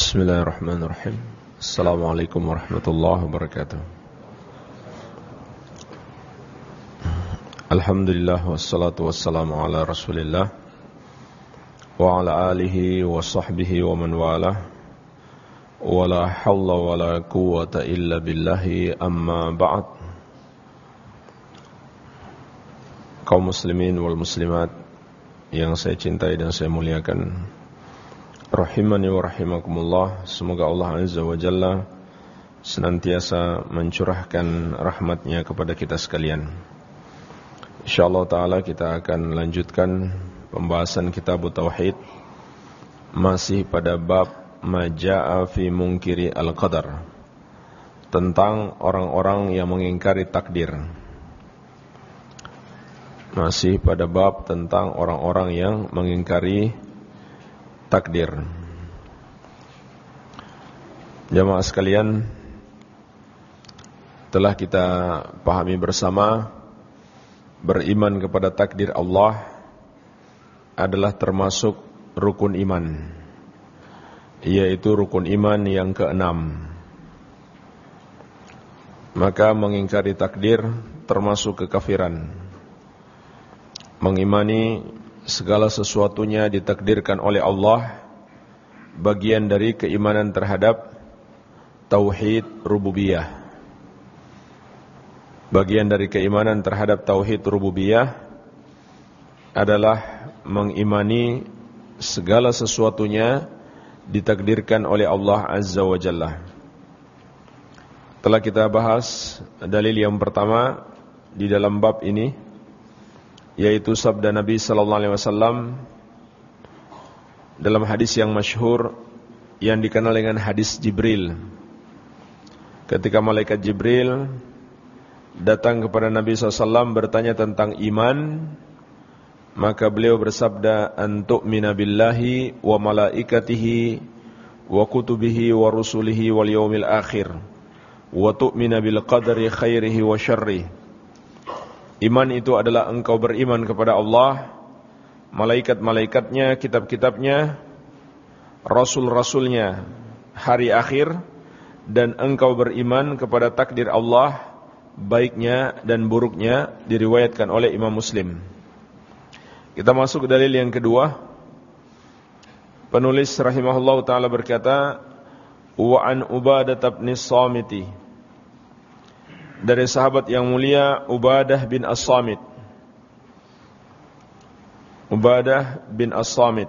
Bismillahirrahmanirrahim. Assalamualaikum warahmatullahi wabarakatuh. Alhamdulillah wassalatu wassalamu ala rasulillah Wa ala alihi wa sahbihi wa man wala Wa la hawla wa la quwata illa billahi amma ba'd. Kaum muslimin wal muslimat Yang saya cintai dan saya muliakan rahimani wa rahimakumullah semoga Allah azza wa jalla senantiasa mencurahkan rahmatnya kepada kita sekalian. Insyaallah taala kita akan lanjutkan pembahasan kitab tauhid masih pada bab majaa fi munkiri al-qadar tentang orang-orang yang mengingkari takdir. Masih pada bab tentang orang-orang yang mengingkari takdir. Jamaah sekalian, telah kita pahami bersama beriman kepada takdir Allah adalah termasuk rukun iman, yaitu rukun iman yang keenam. Maka mengingkari takdir termasuk kekafiran mengimani segala sesuatunya ditakdirkan oleh Allah bagian dari keimanan terhadap tauhid rububiyah. Bagian dari keimanan terhadap tauhid rububiyah adalah mengimani segala sesuatunya ditakdirkan oleh Allah Azza wa Jalla. Telah kita bahas dalil yang pertama di dalam bab ini yaitu sabda Nabi sallallahu alaihi wasallam dalam hadis yang masyhur yang dikenal dengan hadis Jibril. Ketika malaikat Jibril datang kepada Nabi SAW bertanya tentang iman, maka beliau bersabda, "Antuk minabillahi wa malaikatihi wa kutubihi wa rusulihi wal yawmil akhir wa tu'mina bil qadari khairihi wa syarrihi." Iman itu adalah engkau beriman kepada Allah, malaikat-malaikatnya, kitab-kitabnya, rasul-rasulnya, hari akhir, dan engkau beriman kepada takdir Allah, baiknya dan buruknya, diriwayatkan oleh Imam Muslim. Kita masuk ke dalil yang kedua. Penulis rahimahullah ta'ala berkata, Wa an Ubadah bin Samiti dari sahabat yang mulia Ubadah bin As-Samit. Ubadah bin As-Samit.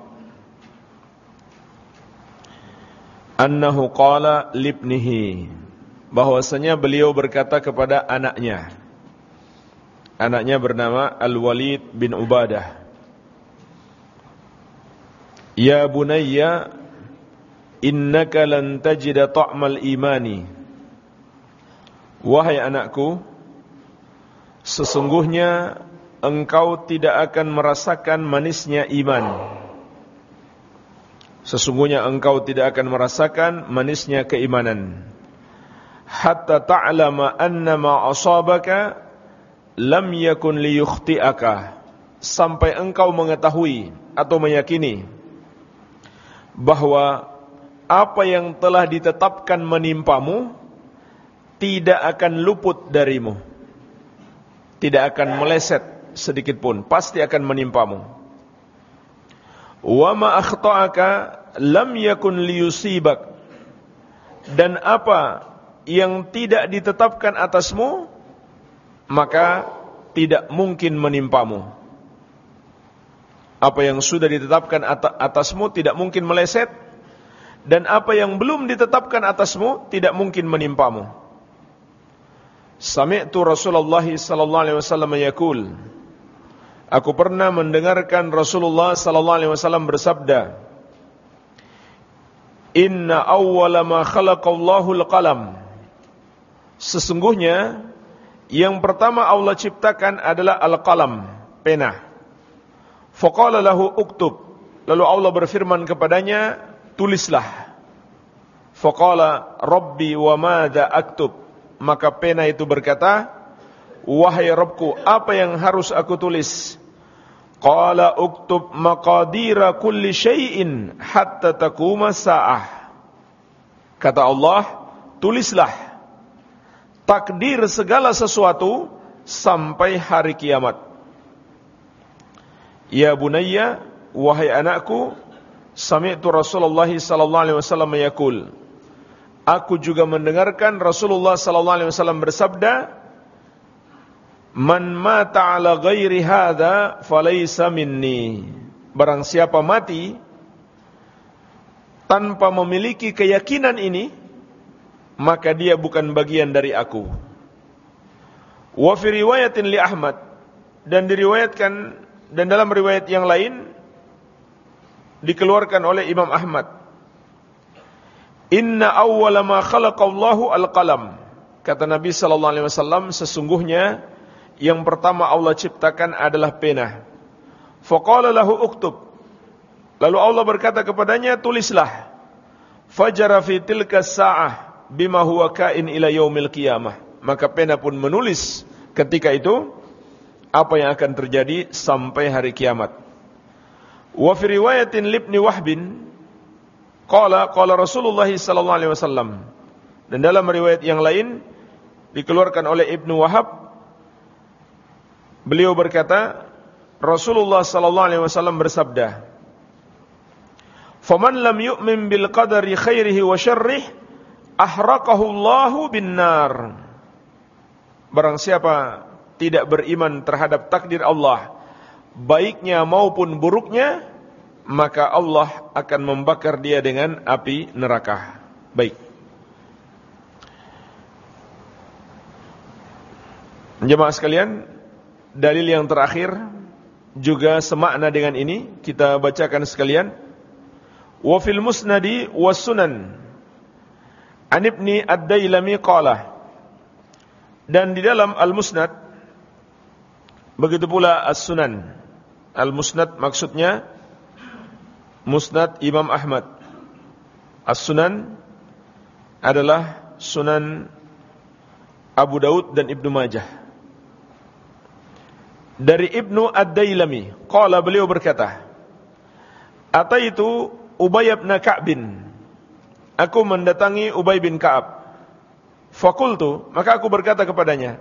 Annahu qala libnihi bahwasanya beliau berkata kepada anaknya. Anaknya bernama Al-Walid bin Ubadah. Ya bunayya innaka lan tajida ta'mal imani Wahai anakku, sesungguhnya engkau tidak akan merasakan manisnya iman. Sesungguhnya engkau tidak akan merasakan manisnya keimanan. Hatta ta'lama anna ma asabaka lam yakun liyukhti'aka. Sampai engkau mengetahui atau meyakini bahwa apa yang telah ditetapkan menimpamu tidak akan luput darimu. Tidak akan meleset sedikit pun, pasti akan menimpamu. Wa ma akhta'aka lam yakun liyusibak. Dan apa yang tidak ditetapkan atasmu maka tidak mungkin menimpamu. Apa yang sudah ditetapkan atasmu tidak mungkin meleset dan apa yang belum ditetapkan atasmu tidak mungkin menimpamu. Sami'tu Rasulullah sallallahu alaihi wasallam yaqul Aku pernah mendengarkan Rasulullah sallallahu alaihi wasallam bersabda Inna awwala ma khalaqallahu al-qalam Sesungguhnya yang pertama Allah ciptakan adalah al-qalam, pena. Faqala lahu uktub. Lalu Allah berfirman kepadanya, tulislah. Faqala Rabbi wa madza aktub maka pena itu berkata, Wahai Rabbku, apa yang harus aku tulis? Qala uktub maqadira kulli syai'in hatta takuma sa'ah. Kata Allah, tulislah takdir segala sesuatu sampai hari kiamat. Ya bunayya, wahai anakku, sami'tu Rasulullah sallallahu alaihi wasallam yaqul. Aku juga mendengarkan Rasulullah sallallahu alaihi wasallam bersabda, "Man mata ala ghairi hadza falaysa minni." Barang siapa mati tanpa memiliki keyakinan ini, maka dia bukan bagian dari aku. Wa fi riwayatin li Ahmad dan diriwayatkan dan dalam riwayat yang lain dikeluarkan oleh Imam Ahmad. Inna awwala ma khalaqallahu al-qalam. Kata Nabi sallallahu alaihi wasallam sesungguhnya yang pertama Allah ciptakan adalah pena. Faqala lahu uktub Lalu Allah berkata kepadanya, tulislah. Fajara fi tilka sa'ah bima huwa kain ila yaumil qiyamah. Maka pena pun menulis ketika itu apa yang akan terjadi sampai hari kiamat. Wa fi riwayatin libni Wahbin qala qala Rasulullah sallallahu alaihi wasallam. Dan dalam riwayat yang lain dikeluarkan oleh Ibnu Wahab beliau berkata Rasulullah sallallahu alaihi wasallam bersabda Faman lam yu'min bil qadari khairihi wa syarrih ahraqahu Allahu bin nar. Barang siapa tidak beriman terhadap takdir Allah, baiknya maupun buruknya, maka Allah akan membakar dia dengan api neraka. Baik. Jemaah sekalian, dalil yang terakhir juga semakna dengan ini. Kita bacakan sekalian. Wa fil musnadi was sunan. An ibni ad-dailami qala. Dan di dalam al-musnad begitu pula as-sunan. Al-musnad maksudnya musnad Imam Ahmad as-sunan adalah sunan Abu Daud dan Ibnu Majah dari Ibnu Ad-Dailami qala beliau berkata Ataitu Ubay bin Ka'bin. Aku mendatangi Ubay bin Ka'ab. Fakultu, maka aku berkata kepadanya,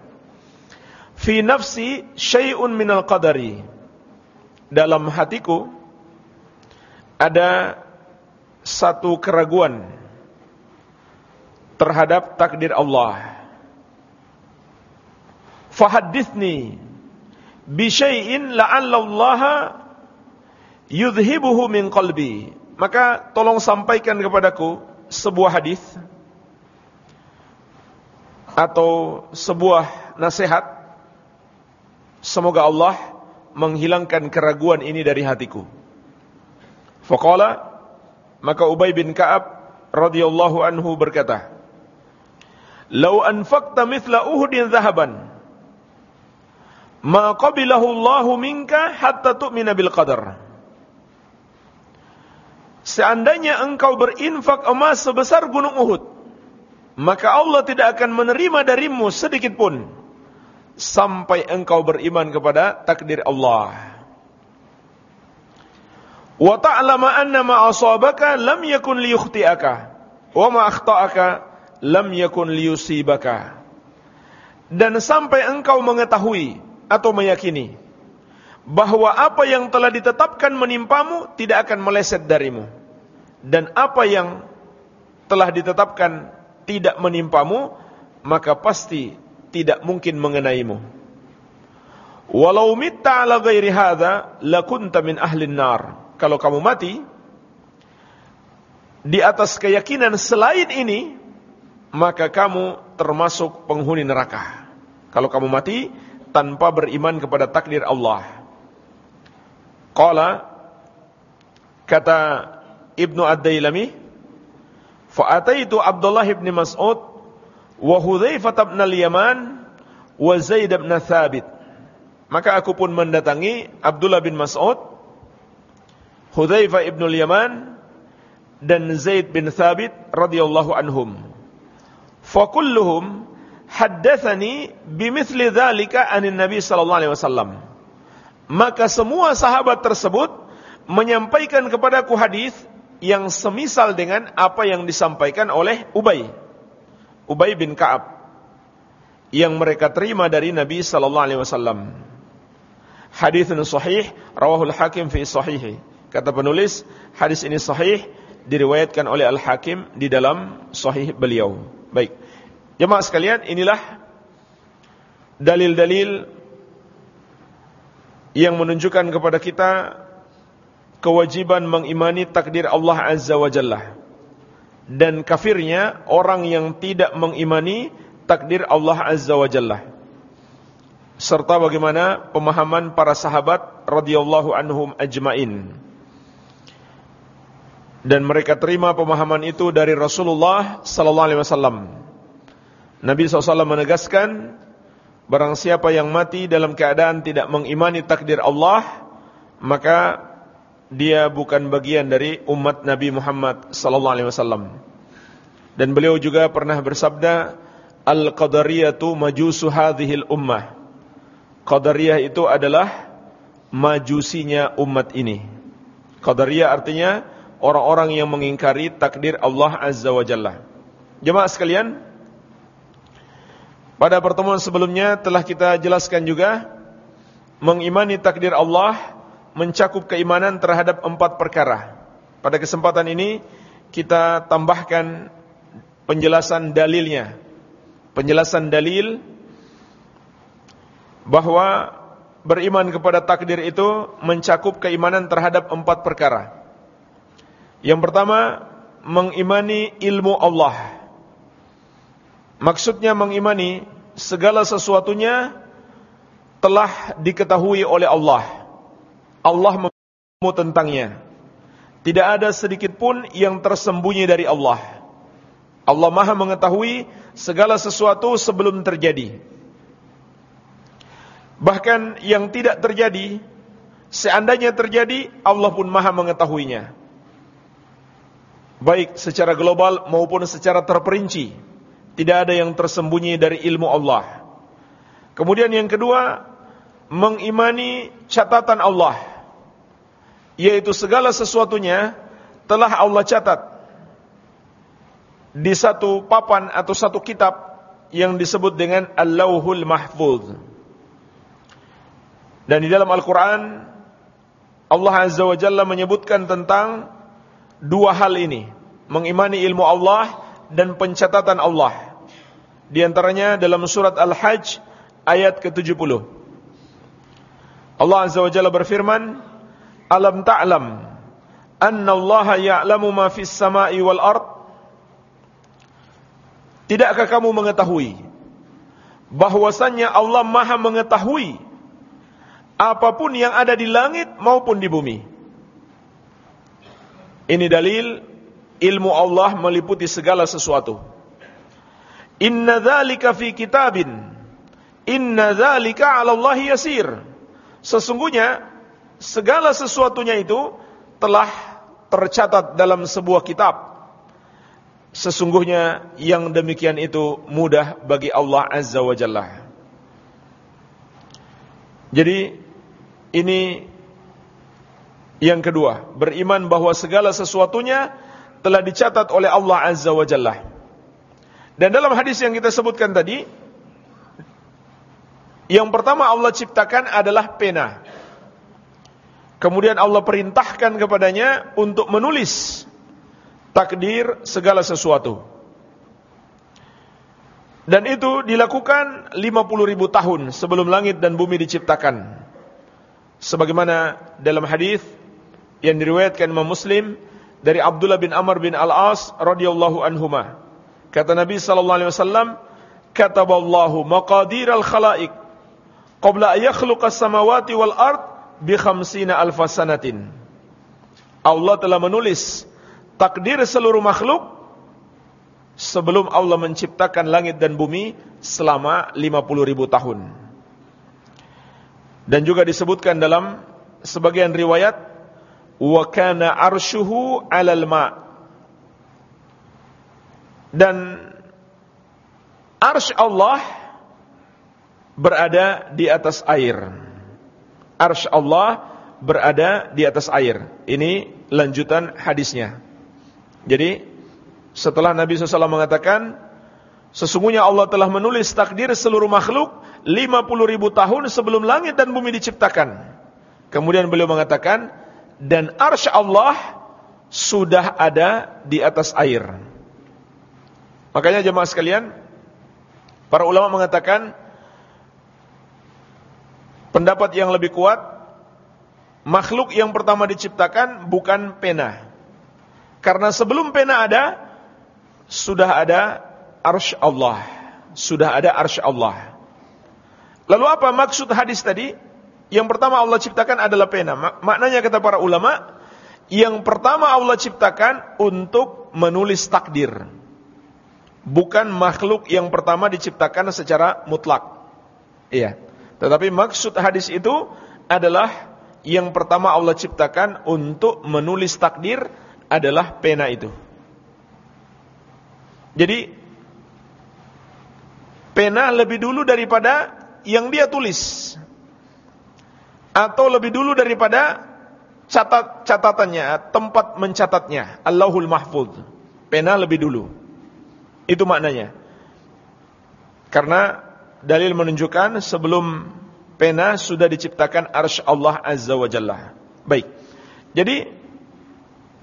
Fi nafsi syai'un minal qadari. Dalam hatiku ada satu keraguan terhadap takdir Allah. Fahaddithni bi syai'in la'alla Allah yudhibuhu min qalbi maka tolong sampaikan kepadaku sebuah hadis atau sebuah nasihat semoga Allah menghilangkan keraguan ini dari hatiku. Faqala maka Ubay bin Ka'ab radhiyallahu anhu berkata, "Lau anfaqta mithla Uhudin zahaban, ma qabilahu Allahu minka hatta tu'mina bil qadar." Seandainya engkau berinfak emas sebesar gunung Uhud, maka Allah tidak akan menerima darimu sedikit pun sampai engkau beriman kepada takdir Allah. Wa ta'lama anna ma asabaka lam yakun liyukhti'aka. Wa ma akhta'aka lam yakun liyusibaka. Dan sampai engkau mengetahui atau meyakini bahwa apa yang telah ditetapkan menimpamu tidak akan meleset darimu. Dan apa yang telah ditetapkan tidak menimpamu maka pasti tidak mungkin mengenaimu. Walau mitta ala ghairi hadza lakunta min ahlin nar kalau kamu mati di atas keyakinan selain ini maka kamu termasuk penghuni neraka. Kalau kamu mati tanpa beriman kepada takdir Allah. Qala kata Ibnu Ad-Dailami Fa'ataitu Abdullah ibn Mas'ud wa Hudzaifah bin al-Yaman wa Zaid bin Thabit. Maka aku pun mendatangi Abdullah bin Mas'ud Hudzaifah ibn al-Yaman dan Zaid bin Thabit radhiyallahu anhum fa kulluhum haddatsani bimithli dzalika anin nabi sallallahu alaihi wasallam maka semua sahabat tersebut menyampaikan kepadaku hadis yang semisal dengan apa yang disampaikan oleh Ubay. Ubay bin Ka'ab yang mereka terima dari Nabi sallallahu alaihi wasallam. Haditsun sahih rawahul Hakim fi sahih. Kata penulis, hadis ini sahih diriwayatkan oleh Al-Hakim di dalam sahih beliau. Baik. Jemaah sekalian, inilah dalil-dalil yang menunjukkan kepada kita kewajiban mengimani takdir Allah Azza wa Jalla dan kafirnya orang yang tidak mengimani takdir Allah Azza wa Jalla serta bagaimana pemahaman para sahabat radhiyallahu anhum ajmain dan mereka terima pemahaman itu dari Rasulullah sallallahu alaihi wasallam Nabi SAW menegaskan barang siapa yang mati dalam keadaan tidak mengimani takdir Allah maka dia bukan bagian dari umat Nabi Muhammad wasallam. Dan beliau juga pernah bersabda, "Al-qadariyatu majusu hadhil ummah." Qadariyah itu adalah majusinya umat ini. Qadariyah artinya orang-orang yang mengingkari takdir Allah Azza wa Jalla. Jemaah sekalian, pada pertemuan sebelumnya telah kita jelaskan juga mengimani takdir Allah mencakup keimanan terhadap empat perkara. Pada kesempatan ini kita tambahkan penjelasan dalilnya. Penjelasan dalil bahwa beriman kepada takdir itu mencakup keimanan terhadap empat perkara. Yang pertama, mengimani ilmu Allah. Maksudnya mengimani segala sesuatunya telah diketahui oleh Allah Allah mengetahui tentangnya. Tidak ada sedikit pun yang tersembunyi dari Allah. Allah Maha mengetahui segala sesuatu sebelum terjadi. Bahkan yang tidak terjadi, seandainya terjadi, Allah pun Maha mengetahuinya. Baik secara global maupun secara terperinci. Tidak ada yang tersembunyi dari ilmu Allah. Kemudian yang kedua, mengimani catatan Allah yaitu segala sesuatunya telah Allah catat di satu papan atau satu kitab yang disebut dengan Al-Lauhul Mahfuz. Dan di dalam Al-Quran Allah Azza wa Jalla menyebutkan tentang dua hal ini. Mengimani ilmu Allah dan pencatatan Allah. Di antaranya dalam surat Al-Hajj ayat ke-70. Allah Azza wa Jalla berfirman, Alam ta'lam anna Allah ya'lamu ma fis sama'i wal ard? Tidakkah kamu mengetahui bahwasannya Allah Maha mengetahui apa pun yang ada di langit maupun di bumi? Ini dalil ilmu Allah meliputi segala sesuatu. Inna dzalika fi kitabin. Inna dzalika 'ala Allah yasir. Sesungguhnya segala sesuatunya itu telah tercatat dalam sebuah kitab. Sesungguhnya yang demikian itu mudah bagi Allah Azza wa Jalla. Jadi ini yang kedua, beriman bahwa segala sesuatunya telah dicatat oleh Allah Azza wa Jalla. Dan dalam hadis yang kita sebutkan tadi, yang pertama Allah ciptakan adalah pena. Kemudian Allah perintahkan kepadanya untuk menulis takdir segala sesuatu. Dan itu dilakukan 50 ribu tahun sebelum langit dan bumi diciptakan. Sebagaimana dalam hadis yang diriwayatkan Imam Muslim dari Abdullah bin Amr bin Al-As radhiyallahu anhuma. Kata Nabi sallallahu alaihi wasallam, "Kataballahu maqadir al-khalaiq qabla yakhluqa as-samawati wal ard bi khamsina alfasanatin. Allah telah menulis takdir seluruh makhluk sebelum Allah menciptakan langit dan bumi selama 50 ribu tahun. Dan juga disebutkan dalam sebagian riwayat wa kana arshuhu 'alal ma. Dan arsy Allah berada di atas air arsy Allah berada di atas air. Ini lanjutan hadisnya. Jadi setelah Nabi SAW mengatakan sesungguhnya Allah telah menulis takdir seluruh makhluk 50 ribu tahun sebelum langit dan bumi diciptakan. Kemudian beliau mengatakan dan arsy Allah sudah ada di atas air. Makanya jemaah sekalian, para ulama mengatakan pendapat yang lebih kuat makhluk yang pertama diciptakan bukan pena. Karena sebelum pena ada sudah ada arsy Allah, sudah ada arsy Allah. Lalu apa maksud hadis tadi? Yang pertama Allah ciptakan adalah pena. Maknanya kata para ulama, yang pertama Allah ciptakan untuk menulis takdir. Bukan makhluk yang pertama diciptakan secara mutlak. Iya. Tetapi maksud hadis itu adalah yang pertama Allah ciptakan untuk menulis takdir adalah pena itu. Jadi pena lebih dulu daripada yang dia tulis atau lebih dulu daripada catat catatannya, tempat mencatatnya, Allahul Mahfuz. Pena lebih dulu. Itu maknanya. Karena dalil menunjukkan sebelum pena sudah diciptakan arsy Allah Azza wa Jalla. Baik. Jadi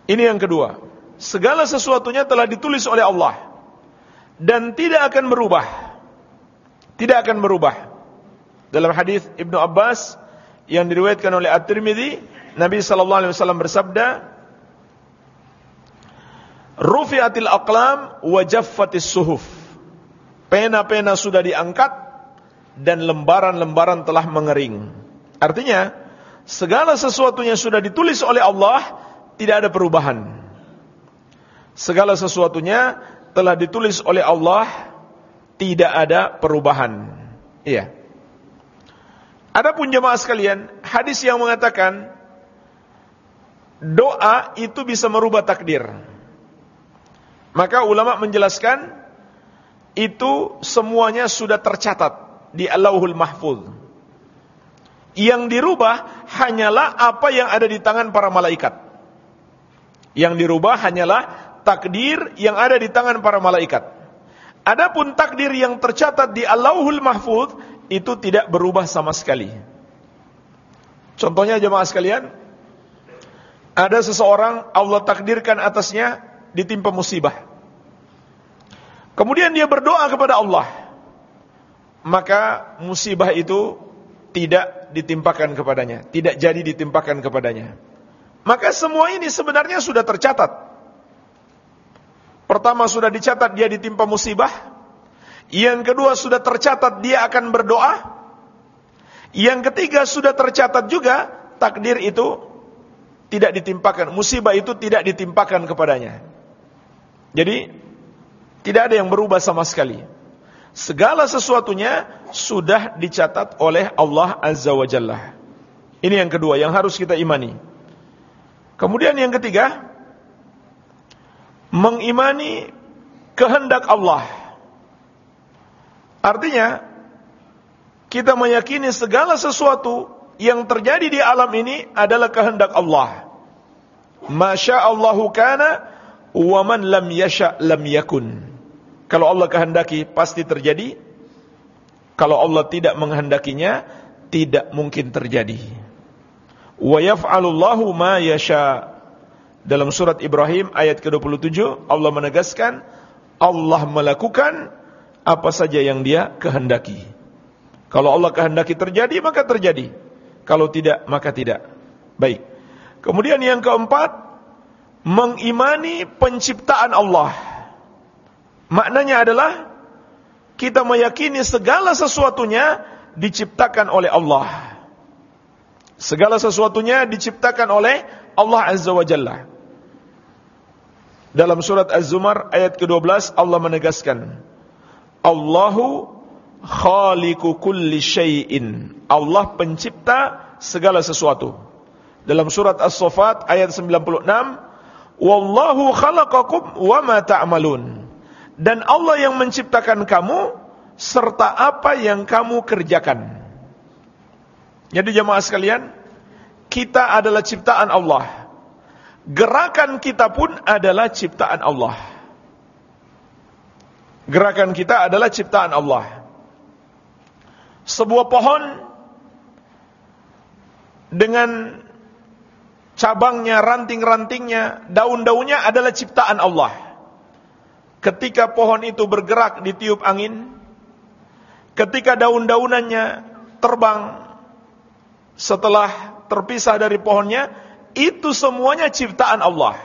ini yang kedua. Segala sesuatunya telah ditulis oleh Allah dan tidak akan berubah. Tidak akan berubah. Dalam hadis Ibnu Abbas yang diriwayatkan oleh At-Tirmidzi, Nabi sallallahu alaihi wasallam bersabda, "Rufi'atil aqlam wa jaffatis suhuf." Pena-pena sudah diangkat dan lembaran-lembaran telah mengering. Artinya, segala sesuatunya sudah ditulis oleh Allah, tidak ada perubahan. Segala sesuatunya telah ditulis oleh Allah, tidak ada perubahan. Iya. Adapun jemaah sekalian, hadis yang mengatakan doa itu bisa merubah takdir. Maka ulama menjelaskan itu semuanya sudah tercatat di Allahul Mahfuz. Yang dirubah hanyalah apa yang ada di tangan para malaikat. Yang dirubah hanyalah takdir yang ada di tangan para malaikat. Adapun takdir yang tercatat di Allahul Mahfuz itu tidak berubah sama sekali. Contohnya jemaah sekalian, ada seseorang Allah takdirkan atasnya ditimpa musibah. Kemudian dia berdoa kepada Allah. Maka musibah itu tidak ditimpakan kepadanya, tidak jadi ditimpakan kepadanya. Maka semua ini sebenarnya sudah tercatat. Pertama sudah dicatat dia ditimpa musibah, yang kedua sudah tercatat dia akan berdoa. Yang ketiga sudah tercatat juga takdir itu tidak ditimpakan, musibah itu tidak ditimpakan kepadanya. Jadi tidak ada yang berubah sama sekali. Segala sesuatunya sudah dicatat oleh Allah Azza wa Jalla. Ini yang kedua yang harus kita imani. Kemudian yang ketiga, mengimani kehendak Allah. Artinya, kita meyakini segala sesuatu yang terjadi di alam ini adalah kehendak Allah. Masya Allahu kana wa man lam yasha lam yakun. Kalau Allah kehendaki pasti terjadi. Kalau Allah tidak menghendakinya tidak mungkin terjadi. Wa yaf'alullahu ma yasha. Dalam surat Ibrahim ayat ke-27 Allah menegaskan Allah melakukan apa saja yang dia kehendaki. Kalau Allah kehendaki terjadi, maka terjadi. Kalau tidak, maka tidak. Baik. Kemudian yang keempat, mengimani penciptaan Allah. Maknanya adalah kita meyakini segala sesuatunya diciptakan oleh Allah. Segala sesuatunya diciptakan oleh Allah Azza wa Jalla. Dalam surat Az-Zumar ayat ke-12 Allah menegaskan, Allahu khaliqu kulli syai'in. Allah pencipta segala sesuatu. Dalam surat As-Saffat ayat 96, Wallahu khalaqakum wa ma ta'malun. Dan Allah yang menciptakan kamu serta apa yang kamu kerjakan. Jadi jemaah sekalian, kita adalah ciptaan Allah. Gerakan kita pun adalah ciptaan Allah. Gerakan kita adalah ciptaan Allah. Sebuah pohon dengan cabangnya, ranting-rantingnya, daun-daunnya adalah ciptaan Allah. Ketika pohon itu bergerak ditiup angin, ketika daun-daunannya terbang setelah terpisah dari pohonnya, itu semuanya ciptaan Allah.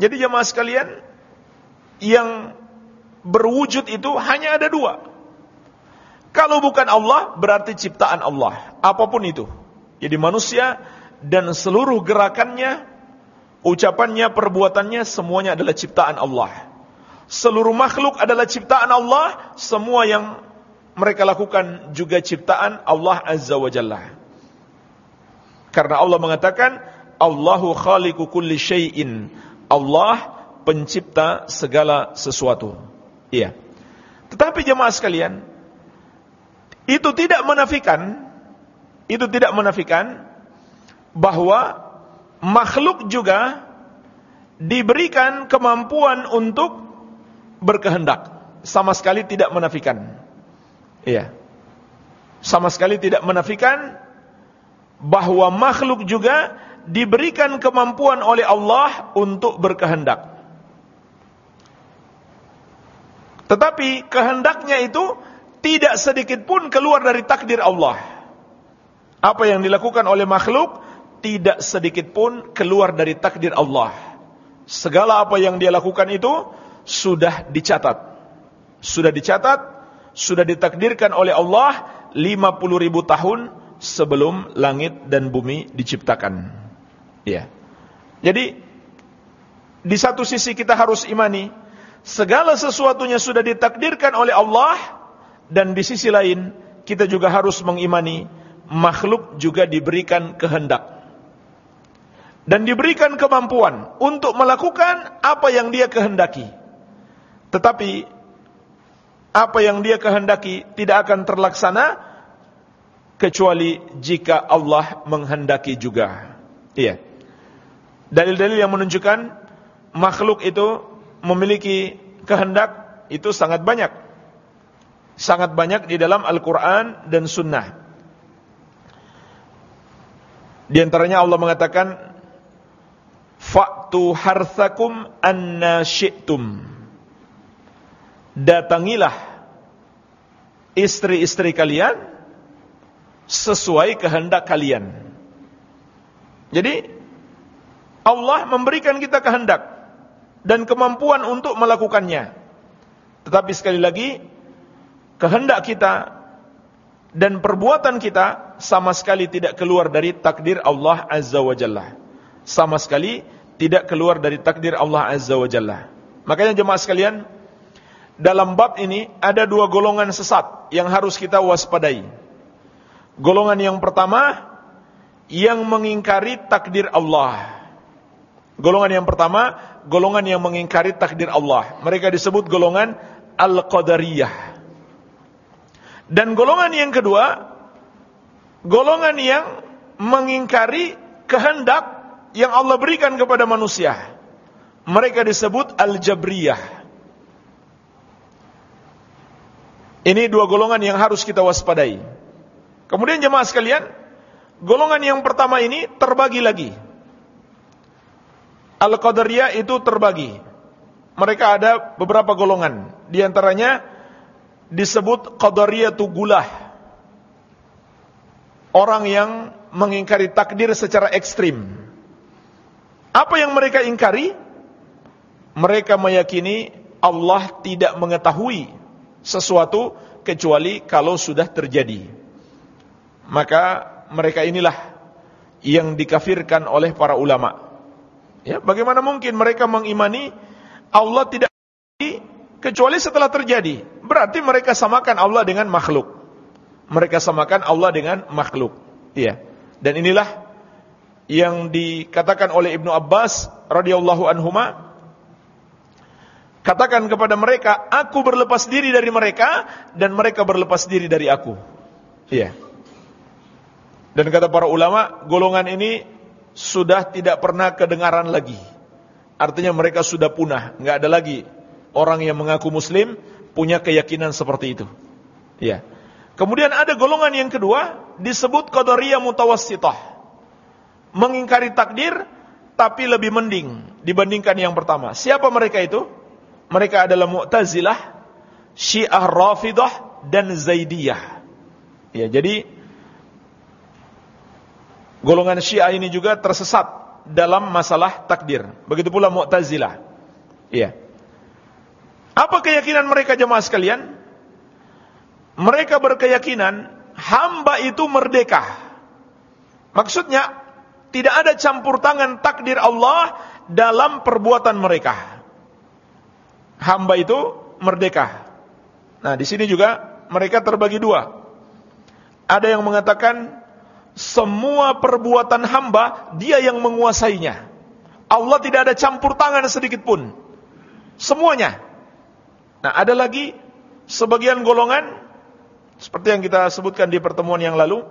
Jadi jemaah sekalian, yang berwujud itu hanya ada dua. Kalau bukan Allah, berarti ciptaan Allah. Apa pun itu. Jadi manusia dan seluruh gerakannya, ucapannya, perbuatannya, semuanya adalah ciptaan Allah. Seluruh makhluk adalah ciptaan Allah, semua yang mereka lakukan juga ciptaan Allah Azza wa Jalla. Karena Allah mengatakan, Allahu khaliqu kulli syai'in. Allah pencipta segala sesuatu. Iya. Tetapi jemaah sekalian, itu tidak menafikan itu tidak menafikan bahwa makhluk juga diberikan kemampuan untuk berkehendak. Sama sekali tidak menafikan. Iya. Sama sekali tidak menafikan bahwa makhluk juga diberikan kemampuan oleh Allah untuk berkehendak. Tetapi kehendaknya itu tidak sedikit pun keluar dari takdir Allah. Apa yang dilakukan oleh makhluk tidak sedikit pun keluar dari takdir Allah. Segala apa yang dia lakukan itu sudah dicatat. Sudah dicatat, sudah ditakdirkan oleh Allah 50 ribu tahun sebelum langit dan bumi diciptakan. Ya. Jadi di satu sisi kita harus imani segala sesuatunya sudah ditakdirkan oleh Allah dan di sisi lain kita juga harus mengimani makhluk juga diberikan kehendak dan diberikan kemampuan untuk melakukan apa yang dia kehendaki. Tetapi apa yang dia kehendaki tidak akan terlaksana kecuali jika Allah menghendaki juga. Iya. Dalil-dalil yang menunjukkan makhluk itu memiliki kehendak itu sangat banyak. Sangat banyak di dalam Al-Quran dan Sunnah. Di antaranya Allah mengatakan, Fa'tu harthakum anna syi'tum. Datangilah istri-istri kalian sesuai kehendak kalian. Jadi, Allah memberikan kita kehendak dan kemampuan untuk melakukannya. Tetapi sekali lagi, kehendak kita dan perbuatan kita sama sekali tidak keluar dari takdir Allah Azza wa Jalla. Sama sekali tidak keluar dari takdir Allah Azza wa Jalla. Makanya jemaah sekalian, dalam bab ini ada dua golongan sesat yang harus kita waspadai. Golongan yang pertama yang mengingkari takdir Allah. Golongan yang pertama golongan yang mengingkari takdir Allah. Mereka disebut golongan Al-Qadariyah. Dan golongan yang kedua, golongan yang mengingkari kehendak yang Allah berikan kepada manusia. Mereka disebut Al-Jabriyah. Ini dua golongan yang harus kita waspadai. Kemudian jemaah sekalian, golongan yang pertama ini terbagi lagi. Al-Qadariyah itu terbagi. Mereka ada beberapa golongan. Di antaranya disebut Qadariyatu Gulah. Orang yang mengingkari takdir secara ekstrim. Apa yang mereka ingkari? Mereka meyakini Allah tidak mengetahui sesuatu kecuali kalau sudah terjadi. Maka mereka inilah yang dikafirkan oleh para ulama. Ya, bagaimana mungkin mereka mengimani Allah tidak kecuali setelah terjadi? Berarti mereka samakan Allah dengan makhluk. Mereka samakan Allah dengan makhluk. Iya. Dan inilah yang dikatakan oleh Ibnu Abbas radhiyallahu anhuma Katakan kepada mereka, aku berlepas diri dari mereka dan mereka berlepas diri dari aku. Iya. Dan kata para ulama, golongan ini sudah tidak pernah kedengaran lagi. Artinya mereka sudah punah, nggak ada lagi orang yang mengaku muslim punya keyakinan seperti itu. Ya. Kemudian ada golongan yang kedua disebut qadariyah mutawassithah. Mengingkari takdir tapi lebih mending dibandingkan yang pertama. Siapa mereka itu? Mereka adalah Mu'tazilah, Syiah Rafidah dan Zaidiyah. Ya, jadi golongan Syiah ini juga tersesat dalam masalah takdir. Begitu pula Mu'tazilah. Iya. Apa keyakinan mereka jemaah sekalian? Mereka berkeyakinan hamba itu merdeka. Maksudnya tidak ada campur tangan takdir Allah dalam perbuatan mereka. Hamba itu merdeka. Nah, di sini juga mereka terbagi dua. Ada yang mengatakan semua perbuatan hamba dia yang menguasainya. Allah tidak ada campur tangan sedikit pun. Semuanya. Nah, ada lagi sebagian golongan seperti yang kita sebutkan di pertemuan yang lalu.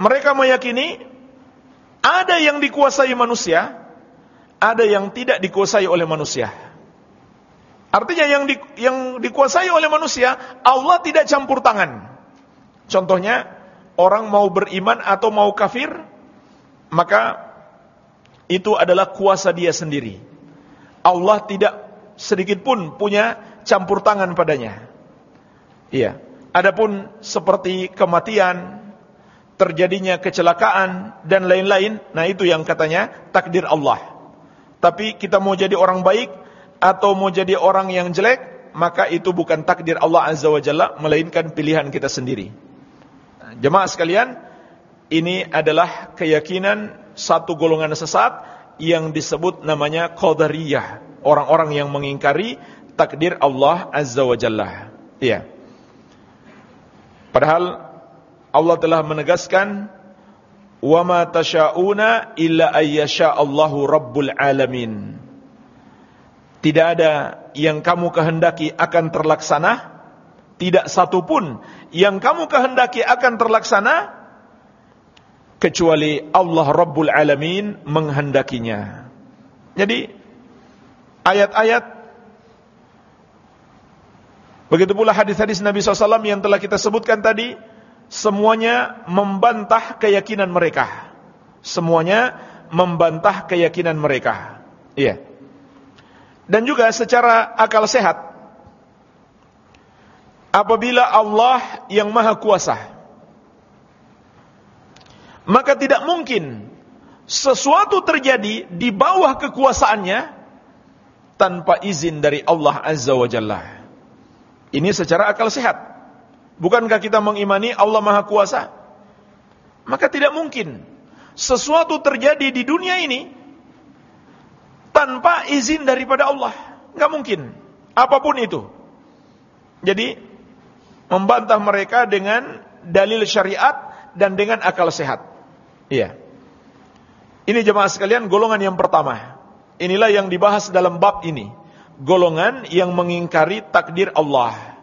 Mereka meyakini ada yang dikuasai manusia, ada yang tidak dikuasai oleh manusia. Artinya yang di, yang dikuasai oleh manusia Allah tidak campur tangan. Contohnya orang mau beriman atau mau kafir, maka itu adalah kuasa dia sendiri. Allah tidak sedikit pun punya campur tangan padanya. Iya. Adapun seperti kematian, terjadinya kecelakaan dan lain-lain, nah itu yang katanya takdir Allah. Tapi kita mau jadi orang baik atau mau jadi orang yang jelek, maka itu bukan takdir Allah Azza wa Jalla, melainkan pilihan kita sendiri. Jemaah sekalian, ini adalah keyakinan satu golongan sesat yang disebut namanya Qadariyah. Orang-orang yang mengingkari takdir Allah Azza wa Jalla. Iya. Padahal Allah telah menegaskan wa ma illa ayyasha Allahu rabbul alamin. Tidak ada yang kamu kehendaki akan terlaksana tidak satu pun yang kamu kehendaki akan terlaksana kecuali Allah Rabbul Alamin menghendakinya. Jadi ayat-ayat begitu pula hadis-hadis Nabi SAW yang telah kita sebutkan tadi semuanya membantah keyakinan mereka. Semuanya membantah keyakinan mereka. Iya. Dan juga secara akal sehat apabila Allah yang maha kuasa maka tidak mungkin sesuatu terjadi di bawah kekuasaannya tanpa izin dari Allah Azza wa Jalla. Ini secara akal sehat. Bukankah kita mengimani Allah maha kuasa? Maka tidak mungkin sesuatu terjadi di dunia ini tanpa izin daripada Allah. Nggak mungkin. Apa pun itu. Jadi membantah mereka dengan dalil syariat dan dengan akal sehat. Iya. Ini jemaah sekalian golongan yang pertama. Inilah yang dibahas dalam bab ini. Golongan yang mengingkari takdir Allah.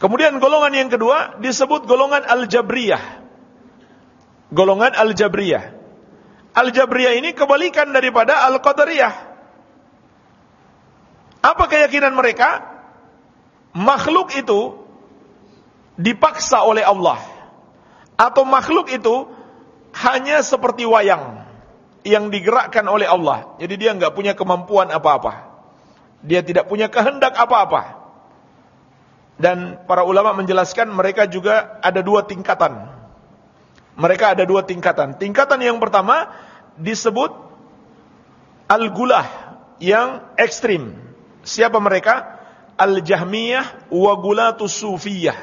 Kemudian golongan yang kedua disebut golongan Al-Jabriyah. Golongan Al-Jabriyah. Al-Jabriyah ini kebalikan daripada Al-Qadariyah. Apa keyakinan mereka? Makhluk itu dipaksa oleh Allah atau makhluk itu hanya seperti wayang yang digerakkan oleh Allah. Jadi dia nggak punya kemampuan apa-apa. Dia tidak punya kehendak apa-apa. Dan para ulama menjelaskan mereka juga ada dua tingkatan. Mereka ada dua tingkatan. Tingkatan yang pertama disebut al-gulah yang ekstrim. Siapa mereka? Al-Jahmiyah wa Gulatus Sufiyah.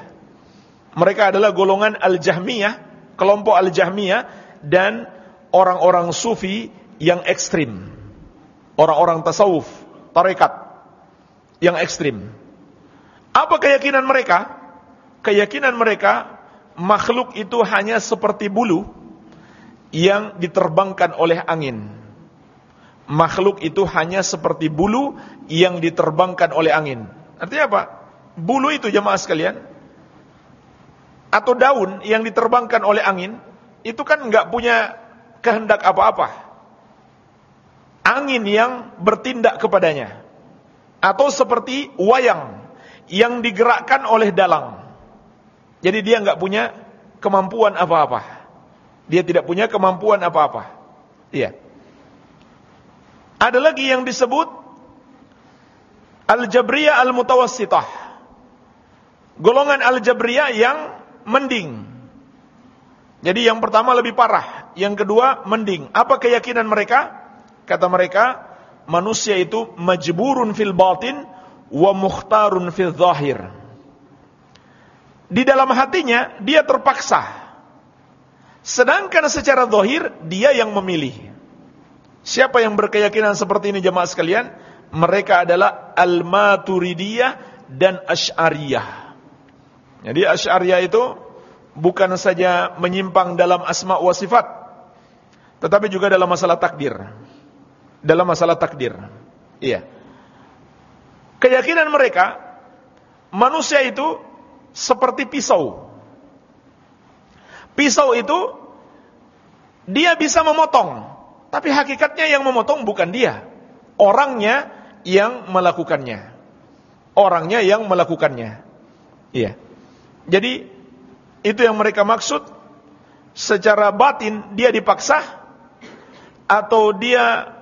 Mereka adalah golongan Al-Jahmiyah, kelompok Al-Jahmiyah dan orang-orang sufi yang ekstrim. Orang-orang tasawuf, tarekat yang ekstrim. Apa keyakinan mereka? Keyakinan mereka makhluk itu hanya seperti bulu yang diterbangkan oleh angin. Makhluk itu hanya seperti bulu yang diterbangkan oleh angin. Artinya apa? Bulu itu jemaah sekalian atau daun yang diterbangkan oleh angin itu kan nggak punya kehendak apa-apa. Angin yang bertindak kepadanya. Atau seperti wayang yang digerakkan oleh dalang. Jadi dia nggak punya kemampuan apa-apa. Dia tidak punya kemampuan apa-apa. Iya. Ada lagi yang disebut Al-Jabriyah Al-Mutawassitah. Golongan Al-Jabriyah yang mending. Jadi yang pertama lebih parah, yang kedua mending. Apa keyakinan mereka? Kata mereka, manusia itu majburun fil batin wa mukhtarun fil zahir. Di dalam hatinya dia terpaksa. Sedangkan secara zahir dia yang memilih. Siapa yang berkeyakinan seperti ini jemaah sekalian? Mereka adalah al-maturidiyah dan asy'ariyah. Jadi asy'ariyah itu bukan saja menyimpang dalam asma wa sifat tetapi juga dalam masalah takdir. Dalam masalah takdir. Iya. Keyakinan mereka manusia itu seperti pisau. Pisau itu dia bisa memotong tapi hakikatnya yang memotong bukan dia. Orangnya yang melakukannya orangnya yang melakukannya iya jadi itu yang mereka maksud secara batin dia dipaksa atau dia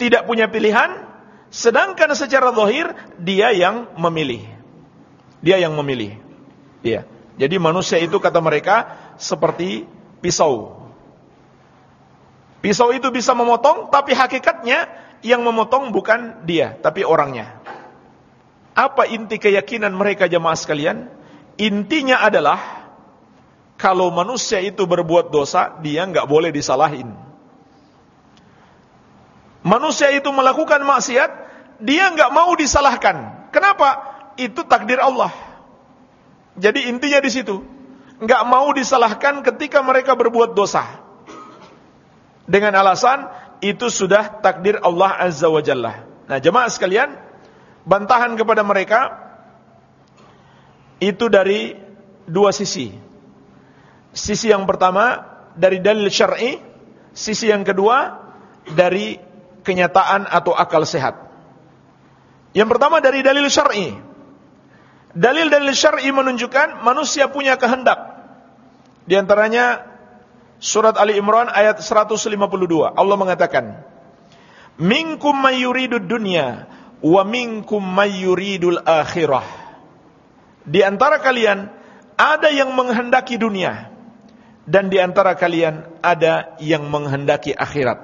tidak punya pilihan sedangkan secara zahir dia yang memilih. Dia yang memilih. Iya. Jadi manusia itu kata mereka seperti pisau. Pisau itu bisa memotong tapi hakikatnya yang memotong bukan dia tapi orangnya. Apa inti keyakinan mereka jemaah sekalian? Intinya adalah kalau manusia itu berbuat dosa, dia nggak boleh disalahin. Manusia itu melakukan maksiat, dia nggak mau disalahkan. Kenapa? Itu takdir Allah. Jadi intinya di situ, nggak mau disalahkan ketika mereka berbuat dosa. Dengan alasan itu sudah takdir Allah Azza wa Jalla. Nah, jemaah sekalian, bantahan kepada mereka itu dari dua sisi. Sisi yang pertama dari dalil syar'i, sisi yang kedua dari kenyataan atau akal sehat. Yang pertama dari dalil syar'i. Dalil-dalil syar'i menunjukkan manusia punya kehendak. Di antaranya surat Ali Imran ayat 152. Allah mengatakan, "Minkum mayyuridud dunya wa minkum mayyuridul akhirah." Di antara kalian ada yang menghendaki dunia dan di antara kalian ada yang menghendaki akhirat.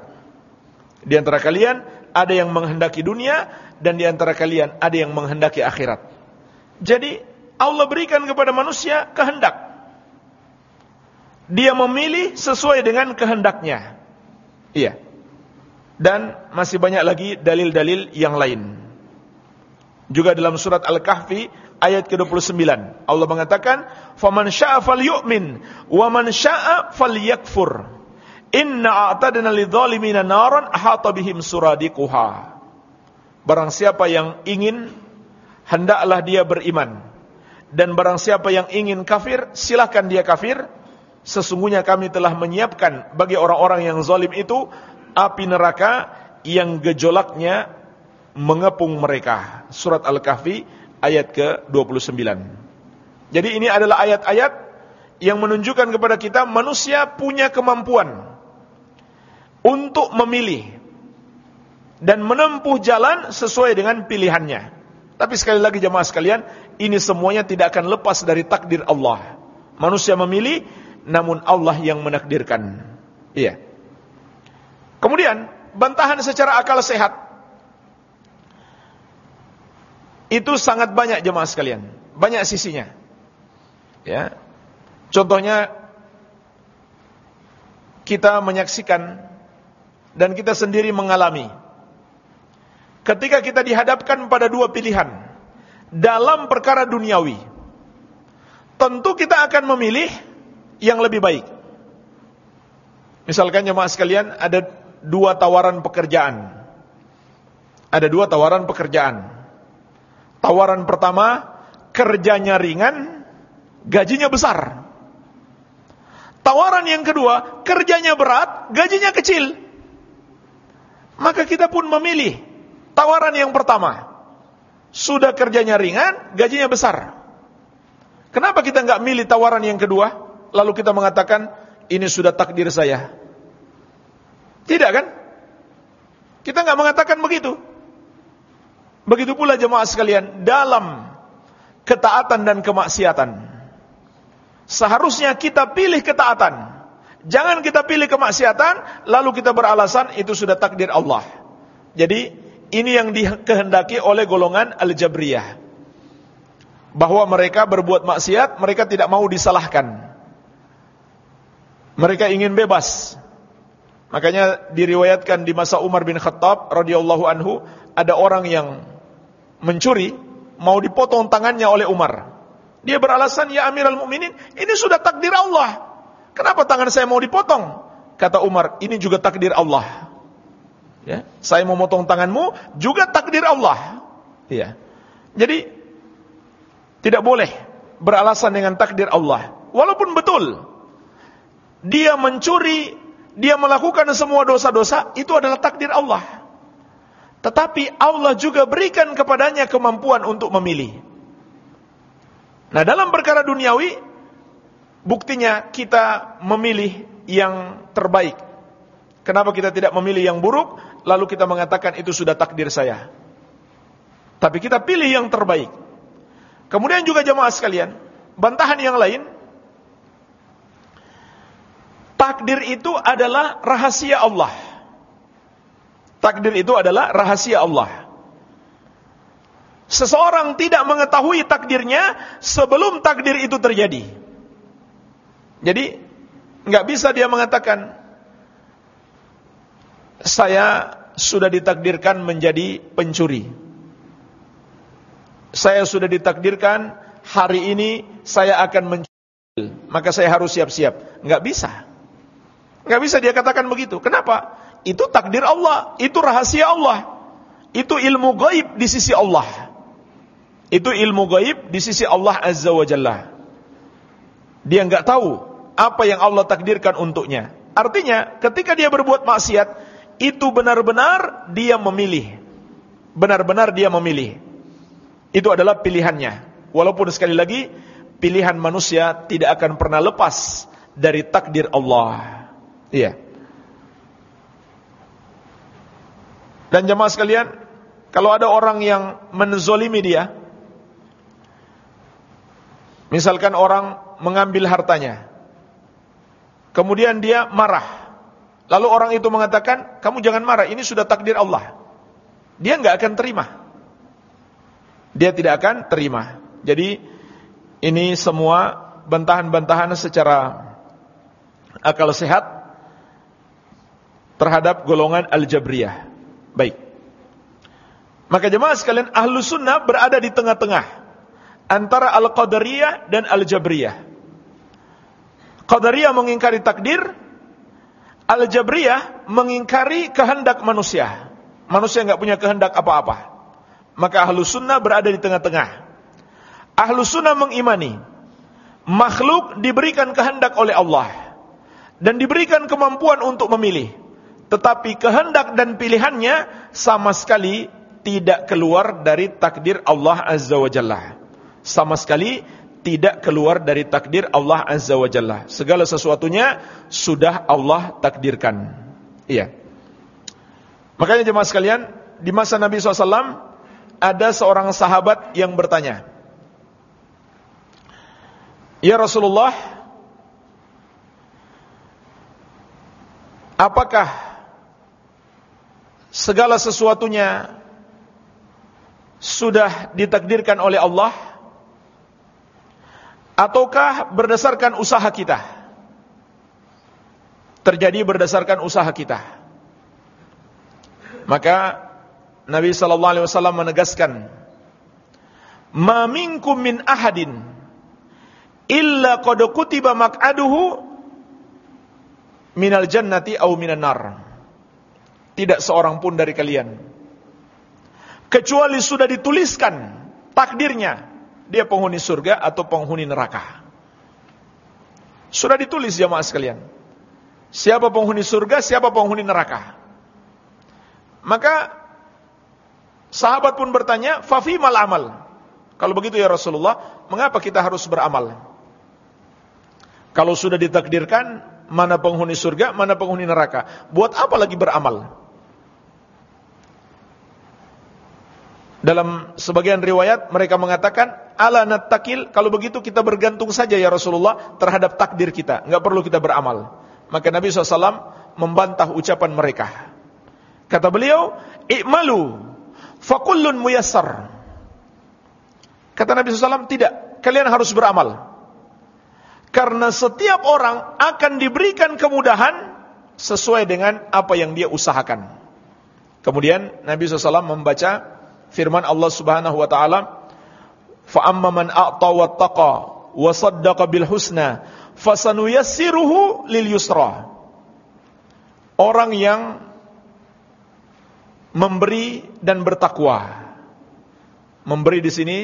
Di antara kalian ada yang menghendaki dunia dan di antara kalian ada yang menghendaki akhirat. Jadi Allah berikan kepada manusia kehendak. Dia memilih sesuai dengan kehendaknya. Iya. Dan masih banyak lagi dalil-dalil yang lain. Juga dalam surat Al-Kahfi ayat ke-29 Allah mengatakan faman syaa'a falyu'min wa man syaa'a falyakfur inna a'tadna lidzalimina naran ahata bihim suradiquha barang siapa yang ingin hendaklah dia beriman dan barang siapa yang ingin kafir silakan dia kafir sesungguhnya kami telah menyiapkan bagi orang-orang yang zalim itu api neraka yang gejolaknya mengepung mereka surat al-kahfi ayat ke-29. Jadi ini adalah ayat-ayat yang menunjukkan kepada kita manusia punya kemampuan untuk memilih dan menempuh jalan sesuai dengan pilihannya. Tapi sekali lagi jemaah sekalian, ini semuanya tidak akan lepas dari takdir Allah. Manusia memilih, namun Allah yang menakdirkan. Iya. Kemudian, bantahan secara akal sehat itu sangat banyak jemaah sekalian, banyak sisinya. Ya. Contohnya kita menyaksikan dan kita sendiri mengalami ketika kita dihadapkan pada dua pilihan dalam perkara duniawi. Tentu kita akan memilih yang lebih baik. Misalkan jemaah sekalian ada dua tawaran pekerjaan. Ada dua tawaran pekerjaan Tawaran pertama, kerjanya ringan, gajinya besar. Tawaran yang kedua, kerjanya berat, gajinya kecil. Maka kita pun memilih tawaran yang pertama. Sudah kerjanya ringan, gajinya besar. Kenapa kita nggak milih tawaran yang kedua? Lalu kita mengatakan, ini sudah takdir saya. Tidak kan? Kita nggak mengatakan begitu. Begitu pula jemaah sekalian, dalam ketaatan dan kemaksiatan. Seharusnya kita pilih ketaatan. Jangan kita pilih kemaksiatan, lalu kita beralasan itu sudah takdir Allah. Jadi, ini yang dikehendaki oleh golongan Al-Jabriyah. Bahwa mereka berbuat maksiat, mereka tidak mau disalahkan. Mereka ingin bebas. Makanya diriwayatkan di masa Umar bin Khattab radhiyallahu anhu ada orang yang mencuri mau dipotong tangannya oleh Umar. Dia beralasan, ya Amirul Mukminin, ini sudah takdir Allah. Kenapa tangan saya mau dipotong? Kata Umar, ini juga takdir Allah. Ya, saya mau motong tanganmu juga takdir Allah. Ya. Jadi tidak boleh beralasan dengan takdir Allah. Walaupun betul dia mencuri, dia melakukan semua dosa-dosa, itu adalah takdir Allah. Tetapi Allah juga berikan kepadanya kemampuan untuk memilih. Nah dalam perkara duniawi, buktinya kita memilih yang terbaik. Kenapa kita tidak memilih yang buruk, lalu kita mengatakan itu sudah takdir saya. Tapi kita pilih yang terbaik. Kemudian juga jemaah sekalian, bantahan yang lain, takdir itu adalah rahasia Allah. Takdir itu adalah rahasia Allah. Seseorang tidak mengetahui takdirnya sebelum takdir itu terjadi. Jadi nggak bisa dia mengatakan saya sudah ditakdirkan menjadi pencuri. Saya sudah ditakdirkan hari ini saya akan mencuri, maka saya harus siap-siap. Nggak bisa. Nggak bisa dia katakan begitu. Kenapa? Itu takdir Allah, itu rahasia Allah. Itu ilmu gaib di sisi Allah. Itu ilmu gaib di sisi Allah Azza wa Jalla. Dia nggak tahu apa yang Allah takdirkan untuknya. Artinya, ketika dia berbuat maksiat, itu benar-benar dia memilih. Benar-benar dia memilih. Itu adalah pilihannya. Walaupun sekali lagi, pilihan manusia tidak akan pernah lepas dari takdir Allah. Iya. Dan jemaah sekalian, kalau ada orang yang menzolimi dia, Misalkan orang mengambil hartanya. Kemudian dia marah. Lalu orang itu mengatakan, kamu jangan marah, ini sudah takdir Allah. Dia nggak akan terima. Dia tidak akan terima. Jadi ini semua bantahan-bantahan secara akal sehat terhadap golongan Al-Jabriyah. Baik. Maka jemaah sekalian, ahlu sunnah berada di tengah-tengah antara Al-Qadariyah dan Al-Jabriyah. Qadariyah mengingkari takdir, Al-Jabriyah mengingkari kehendak manusia. Manusia nggak punya kehendak apa-apa. Maka Ahlu Sunnah berada di tengah-tengah. Ahlu Sunnah mengimani makhluk diberikan kehendak oleh Allah dan diberikan kemampuan untuk memilih. Tetapi kehendak dan pilihannya sama sekali tidak keluar dari takdir Allah Azza wa Jalla sama sekali tidak keluar dari takdir Allah Azza wa Jalla. Segala sesuatunya sudah Allah takdirkan. Iya. Makanya jemaah sekalian, di masa Nabi SAW ada seorang sahabat yang bertanya, Ya Rasulullah, apakah segala sesuatunya sudah ditakdirkan oleh Allah? ataukah berdasarkan usaha kita? Terjadi berdasarkan usaha kita. Maka Nabi sallallahu alaihi wasallam menegaskan, "Ma minkum min ahadin illa qad kutiba maq'aduhu minal jannati aw minan nar." Tidak seorang pun dari kalian kecuali sudah dituliskan takdirnya dia penghuni surga atau penghuni neraka. Sudah ditulis jamaah sekalian. Siapa penghuni surga, siapa penghuni neraka. Maka sahabat pun bertanya, "Fafi mal amal?" Kalau begitu ya Rasulullah, mengapa kita harus beramal? Kalau sudah ditakdirkan mana penghuni surga, mana penghuni neraka, buat apa lagi beramal? Dalam sebagian riwayat mereka mengatakan ala natakil kalau begitu kita bergantung saja ya Rasulullah terhadap takdir kita, enggak perlu kita beramal. Maka Nabi SAW membantah ucapan mereka. Kata beliau, "I'malu fakullun muyassar." Kata Nabi SAW, tidak, kalian harus beramal. Karena setiap orang akan diberikan kemudahan sesuai dengan apa yang dia usahakan. Kemudian Nabi SAW membaca firman Allah Subhanahu wa taala fa amma man a'ta wattaqa wa saddaqa bil husna fasanuyassiruhu lil yusra. Orang yang memberi dan bertakwa. Memberi di sini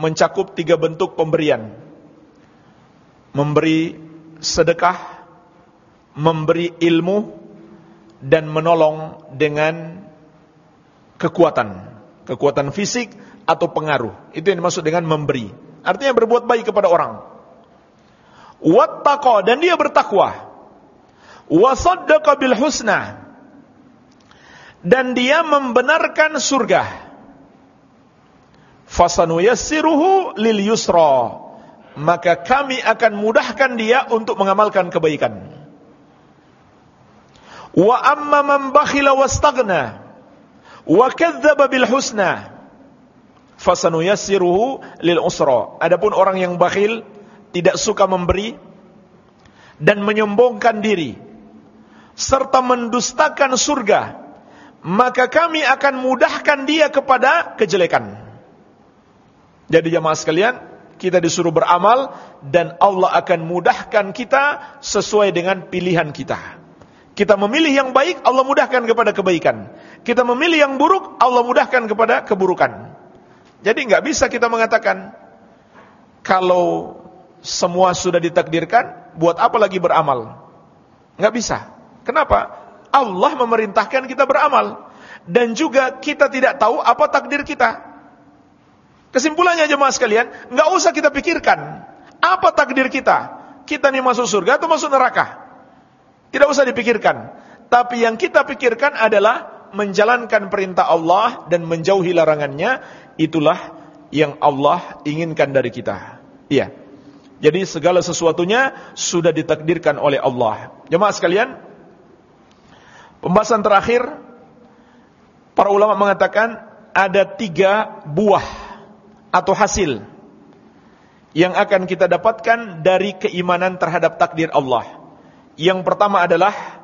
mencakup tiga bentuk pemberian. Memberi sedekah memberi ilmu dan menolong dengan kekuatan kekuatan fisik atau pengaruh. Itu yang dimaksud dengan memberi. Artinya berbuat baik kepada orang. Wattaqa dan dia bertakwa. Wasaddaqa bil husna. Dan dia membenarkan surga. Fasanuyassiruhu lil yusra. Maka kami akan mudahkan dia untuk mengamalkan kebaikan. Wa amma man bakhila wastaghna wa bil husna fasanuyassiruhu lil usra. Adapun orang yang bakhil tidak suka memberi dan menyombongkan diri serta mendustakan surga, maka kami akan mudahkan dia kepada kejelekan. Jadi jamaah sekalian, kita disuruh beramal dan Allah akan mudahkan kita sesuai dengan pilihan kita. Kita memilih yang baik, Allah mudahkan kepada kebaikan. Kita memilih yang buruk, Allah mudahkan kepada keburukan. Jadi nggak bisa kita mengatakan kalau semua sudah ditakdirkan, buat apa lagi beramal? Nggak bisa. Kenapa? Allah memerintahkan kita beramal dan juga kita tidak tahu apa takdir kita. Kesimpulannya jemaah sekalian, nggak usah kita pikirkan apa takdir kita. Kita nih masuk surga atau masuk neraka? Tidak usah dipikirkan. Tapi yang kita pikirkan adalah menjalankan perintah Allah dan menjauhi larangannya. Itulah yang Allah inginkan dari kita. Iya. Jadi segala sesuatunya sudah ditakdirkan oleh Allah. Jemaah sekalian, pembahasan terakhir, para ulama mengatakan ada tiga buah atau hasil yang akan kita dapatkan dari keimanan terhadap takdir Allah. Yang pertama adalah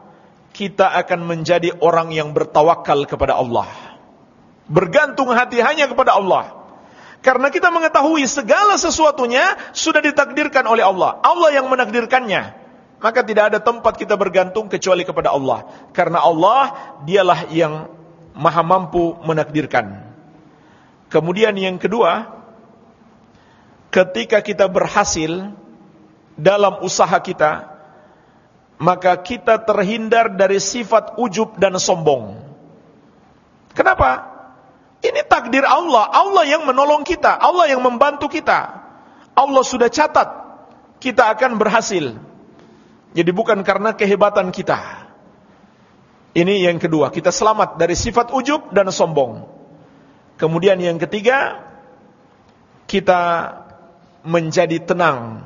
kita akan menjadi orang yang bertawakal kepada Allah. Bergantung hati hanya kepada Allah. Karena kita mengetahui segala sesuatunya sudah ditakdirkan oleh Allah. Allah yang menakdirkannya. Maka tidak ada tempat kita bergantung kecuali kepada Allah. Karena Allah dialah yang maha mampu menakdirkan. Kemudian yang kedua, ketika kita berhasil dalam usaha kita, maka kita terhindar dari sifat ujub dan sombong. Kenapa? Ini takdir Allah, Allah yang menolong kita, Allah yang membantu kita. Allah sudah catat kita akan berhasil. Jadi bukan karena kehebatan kita. Ini yang kedua, kita selamat dari sifat ujub dan sombong. Kemudian yang ketiga, kita menjadi tenang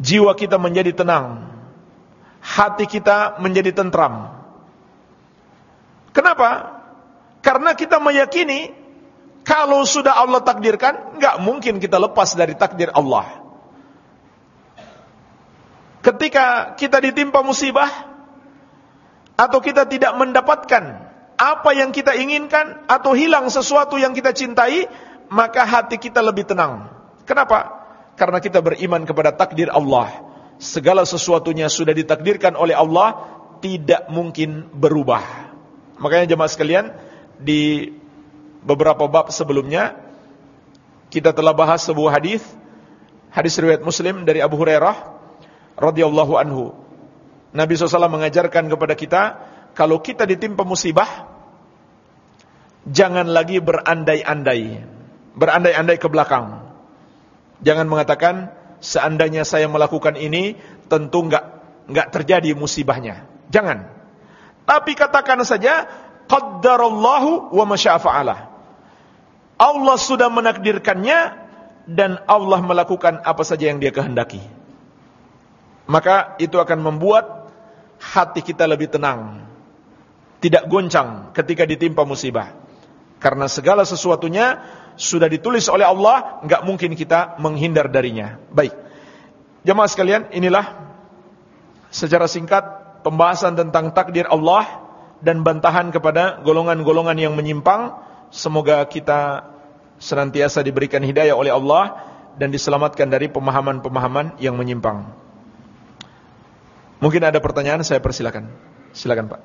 jiwa kita menjadi tenang, hati kita menjadi tentram. Kenapa? Karena kita meyakini kalau sudah Allah takdirkan, nggak mungkin kita lepas dari takdir Allah. Ketika kita ditimpa musibah atau kita tidak mendapatkan apa yang kita inginkan atau hilang sesuatu yang kita cintai, maka hati kita lebih tenang. Kenapa? Karena kita beriman kepada takdir Allah. Segala sesuatunya sudah ditakdirkan oleh Allah, tidak mungkin berubah. Makanya jemaah sekalian, di beberapa bab sebelumnya kita telah bahas sebuah hadis Hadis riwayat Muslim dari Abu Hurairah radhiyallahu anhu. Nabi SAW mengajarkan kepada kita, kalau kita ditimpa musibah, jangan lagi berandai-andai. Berandai-andai ke belakang. Jangan mengatakan, seandainya saya melakukan ini, tentu enggak, enggak terjadi musibahnya. Jangan. Tapi katakan saja, Qaddarallahu wa masya'afa'alah. Allah sudah menakdirkannya, dan Allah melakukan apa saja yang dia kehendaki. Maka itu akan membuat hati kita lebih tenang. Tidak goncang ketika ditimpa musibah. Karena segala sesuatunya sudah ditulis oleh Allah, nggak mungkin kita menghindar darinya. Baik. Jemaah sekalian, inilah secara singkat pembahasan tentang takdir Allah dan bantahan kepada golongan-golongan yang menyimpang. Semoga kita senantiasa diberikan hidayah oleh Allah dan diselamatkan dari pemahaman-pemahaman yang menyimpang. Mungkin ada pertanyaan, saya persilakan. Silakan Pak.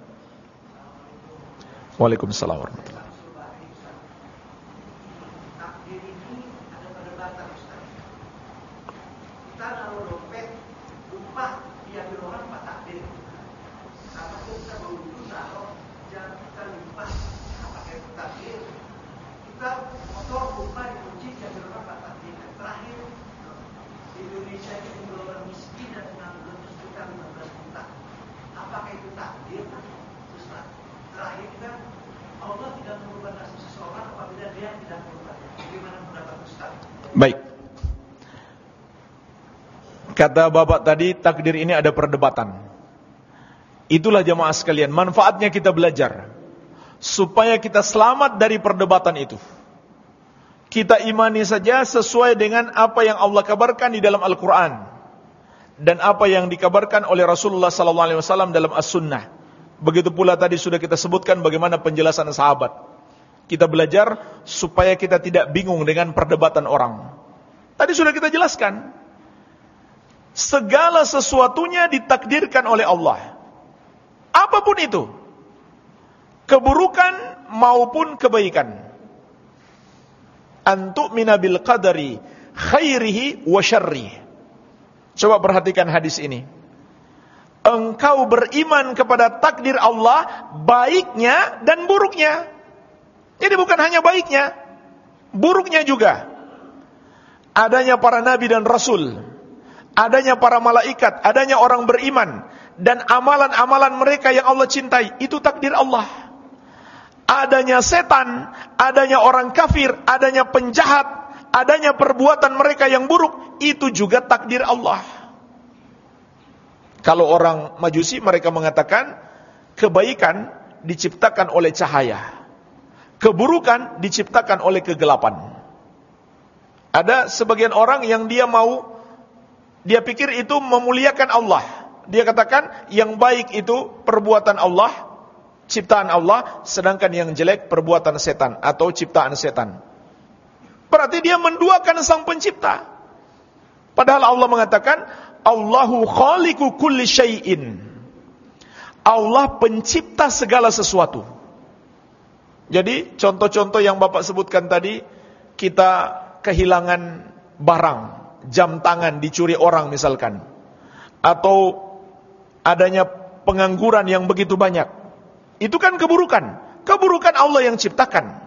Waalaikumsalam warahmatullahi Baik. Kata Bapak tadi, takdir ini ada perdebatan. Itulah jamaah sekalian, manfaatnya kita belajar. Supaya kita selamat dari perdebatan itu. Kita imani saja sesuai dengan apa yang Allah kabarkan di dalam Al-Quran. Dan apa yang dikabarkan oleh Rasulullah SAW dalam As-Sunnah. Begitu pula tadi sudah kita sebutkan bagaimana penjelasan sahabat. Kita belajar supaya kita tidak bingung dengan perdebatan orang. Tadi sudah kita jelaskan. Segala sesuatunya ditakdirkan oleh Allah. Apa pun itu. Keburukan maupun kebaikan. Antuk minabil qadari khairihi wa syarrih. Coba perhatikan hadis ini. Engkau beriman kepada takdir Allah baiknya dan buruknya. Jadi bukan hanya baiknya, buruknya juga. Adanya para nabi dan rasul, adanya para malaikat, adanya orang beriman, dan amalan-amalan mereka yang Allah cintai, itu takdir Allah. Adanya setan, adanya orang kafir, adanya penjahat, adanya perbuatan mereka yang buruk, itu juga takdir Allah. Kalau orang majusi mereka mengatakan, kebaikan diciptakan oleh cahaya keburukan diciptakan oleh kegelapan. Ada sebagian orang yang dia mau dia pikir itu memuliakan Allah. Dia katakan yang baik itu perbuatan Allah, ciptaan Allah, sedangkan yang jelek perbuatan setan atau ciptaan setan. Berarti dia menduakan sang pencipta. Padahal Allah mengatakan Allahu khaliqu kulli syai'in. Allah pencipta segala sesuatu. Jadi contoh-contoh yang Bapak sebutkan tadi, kita kehilangan barang, jam tangan dicuri orang misalkan. Atau adanya pengangguran yang begitu banyak. Itu kan keburukan. Keburukan Allah yang ciptakan.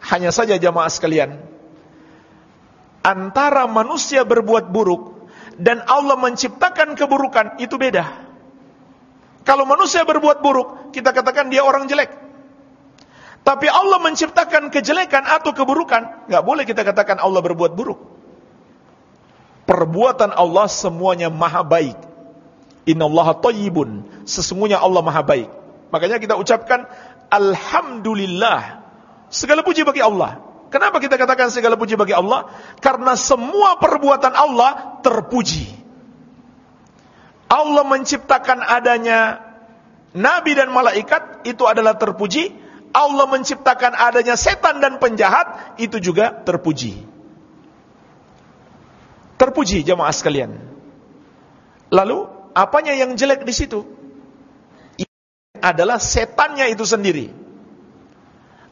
Hanya saja jamaah sekalian, antara manusia berbuat buruk dan Allah menciptakan keburukan itu beda. Kalau manusia berbuat buruk, kita katakan dia orang jelek. Tapi Allah menciptakan kejelekan atau keburukan, nggak boleh kita katakan Allah berbuat buruk. Perbuatan Allah semuanya maha baik. Innallaha thayyibun. Sesungguhnya Allah maha baik. Makanya kita ucapkan alhamdulillah. Segala puji bagi Allah. Kenapa kita katakan segala puji bagi Allah? Karena semua perbuatan Allah terpuji. Allah menciptakan adanya nabi dan malaikat itu adalah terpuji Allah menciptakan adanya setan dan penjahat itu juga terpuji. Terpuji jemaah sekalian. Lalu apanya yang jelek di situ? Adalah setannya itu sendiri.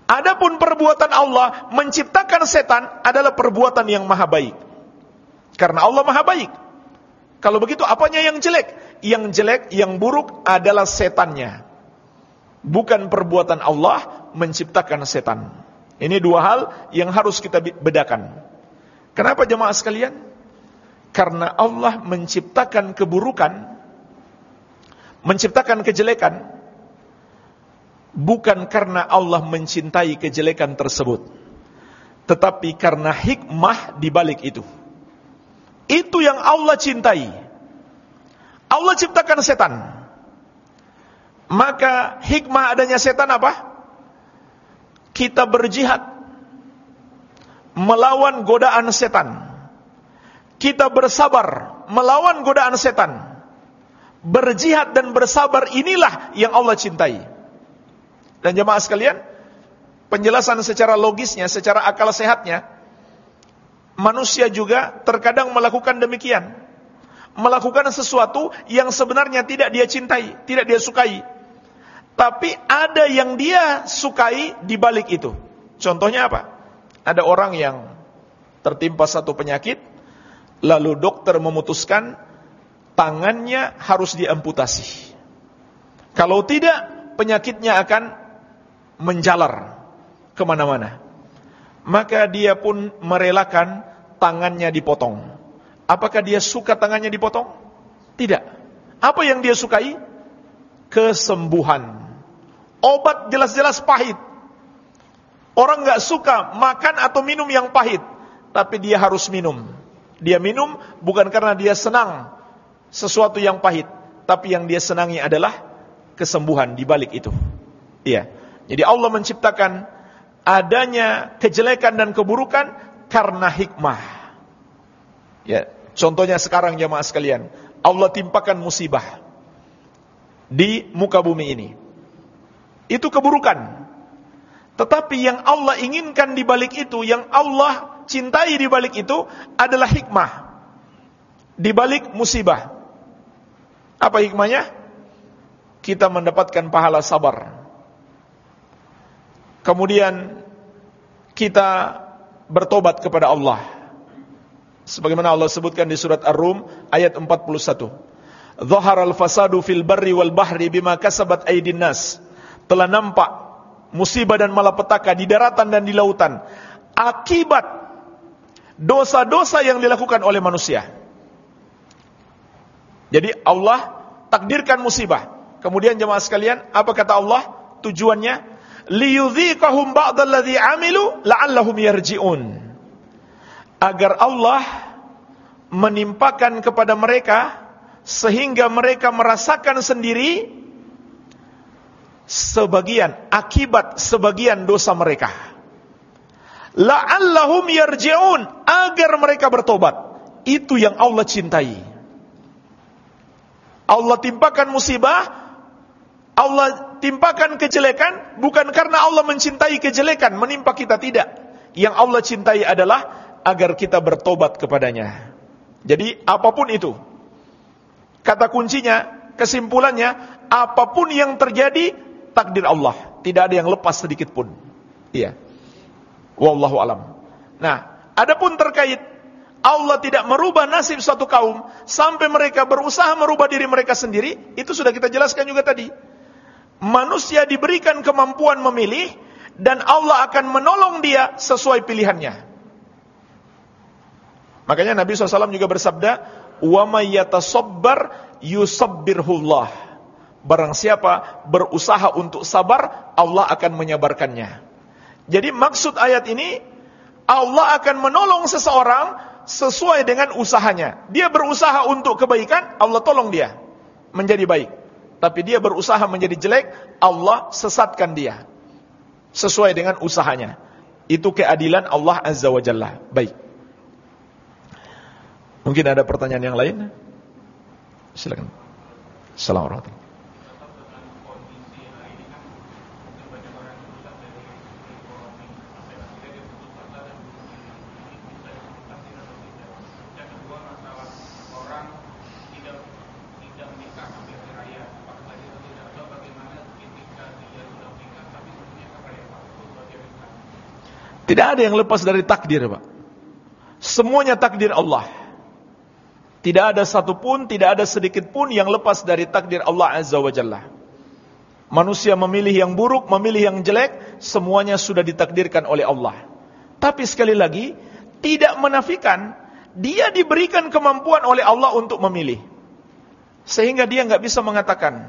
Adapun perbuatan Allah menciptakan setan adalah perbuatan yang maha baik. Karena Allah maha baik. Kalau begitu apanya yang jelek? Yang jelek, yang buruk adalah setannya. Bukan perbuatan Allah menciptakan setan. Ini dua hal yang harus kita bedakan. Kenapa jemaah sekalian? Karena Allah menciptakan keburukan, menciptakan kejelekan, bukan karena Allah mencintai kejelekan tersebut, tetapi karena hikmah di balik itu. Itu yang Allah cintai. Allah ciptakan setan. Maka hikmah adanya setan apa? Kita berjihad melawan godaan setan. Kita bersabar melawan godaan setan. Berjihad dan bersabar inilah yang Allah cintai. Dan jemaah sekalian, penjelasan secara logisnya, secara akal sehatnya, manusia juga terkadang melakukan demikian. Melakukan sesuatu yang sebenarnya tidak dia cintai, tidak dia sukai. Tapi ada yang dia sukai di balik itu. Contohnya apa? Ada orang yang tertimpa satu penyakit, lalu dokter memutuskan tangannya harus diamputasi. Kalau tidak, penyakitnya akan menjalar ke mana-mana. Maka dia pun merelakan tangannya dipotong. Apakah dia suka tangannya dipotong? Tidak. Apa yang dia sukai? Kesembuhan. Obat jelas-jelas pahit. Orang nggak suka makan atau minum yang pahit, tapi dia harus minum. Dia minum bukan karena dia senang sesuatu yang pahit, tapi yang dia senangi adalah kesembuhan di balik itu. Iya. Jadi Allah menciptakan adanya kejelekan dan keburukan karena hikmah. Ya, contohnya sekarang jemaah sekalian, Allah timpakan musibah di muka bumi ini. Itu keburukan. Tetapi yang Allah inginkan di balik itu, yang Allah cintai di balik itu adalah hikmah. Di balik musibah. Apa hikmahnya? Kita mendapatkan pahala sabar. Kemudian kita bertobat kepada Allah. Sebagaimana Allah sebutkan di surat Ar-Rum ayat 41. Zahara al-fasadu fil barri wal bahri bima kasabat aydin nas. Telah nampak musibah dan malapetaka di daratan dan di lautan akibat dosa-dosa yang dilakukan oleh manusia. Jadi Allah takdirkan musibah. Kemudian jemaah sekalian, apa kata Allah? Tujuannya liyudhiqahum ba'dalladhi amilu la'allahum yarji'un agar Allah menimpakan kepada mereka sehingga mereka merasakan sendiri sebagian akibat sebagian dosa mereka la'allahum yarji'un agar mereka bertobat itu yang Allah cintai Allah timpakan musibah Allah timpakan kejelekan bukan karena Allah mencintai kejelekan menimpa kita tidak. Yang Allah cintai adalah agar kita bertobat kepadanya. Jadi apa pun itu. Kata kuncinya, kesimpulannya, apa pun yang terjadi takdir Allah, tidak ada yang lepas sedikit pun. Iya. Wallahu alam. Nah, adapun terkait Allah tidak merubah nasib suatu kaum sampai mereka berusaha merubah diri mereka sendiri, itu sudah kita jelaskan juga tadi manusia diberikan kemampuan memilih dan Allah akan menolong dia sesuai pilihannya. Makanya Nabi SAW juga bersabda, "Wa may yatasabbar yusabbirhullah." Barang siapa berusaha untuk sabar, Allah akan menyabarkannya. Jadi maksud ayat ini, Allah akan menolong seseorang sesuai dengan usahanya. Dia berusaha untuk kebaikan, Allah tolong dia menjadi baik tapi dia berusaha menjadi jelek, Allah sesatkan dia. Sesuai dengan usahanya. Itu keadilan Allah Azza wa Jalla. Baik. Mungkin ada pertanyaan yang lain? Silakan. Assalamualaikum Tidak ada yang lepas dari takdir, Pak. Semuanya takdir Allah. Tidak ada satupun, tidak ada sedikit pun yang lepas dari takdir Allah Azza wa Jalla. Manusia memilih yang buruk, memilih yang jelek, semuanya sudah ditakdirkan oleh Allah. Tapi sekali lagi, tidak menafikan dia diberikan kemampuan oleh Allah untuk memilih. Sehingga dia nggak bisa mengatakan,